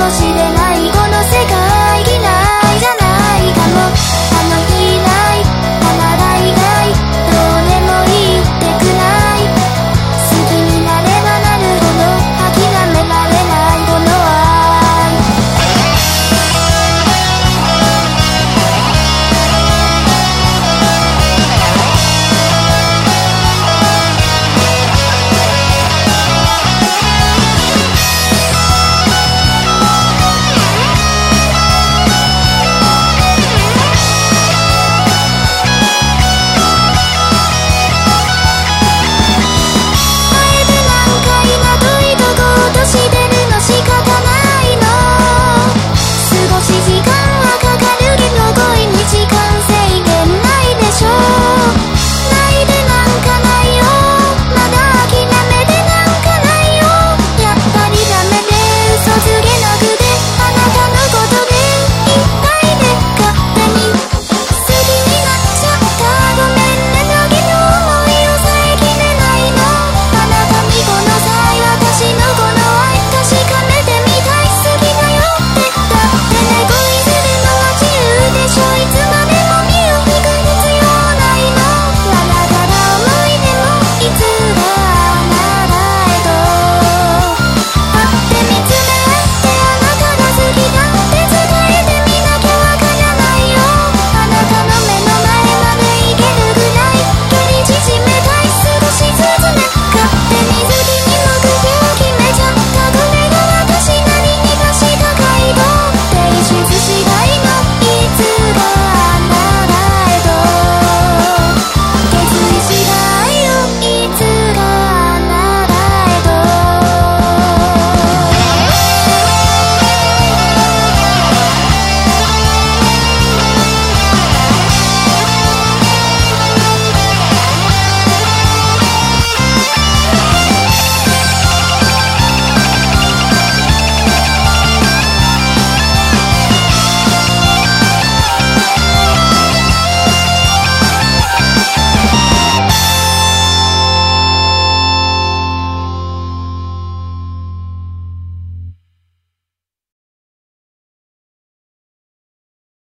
もしれない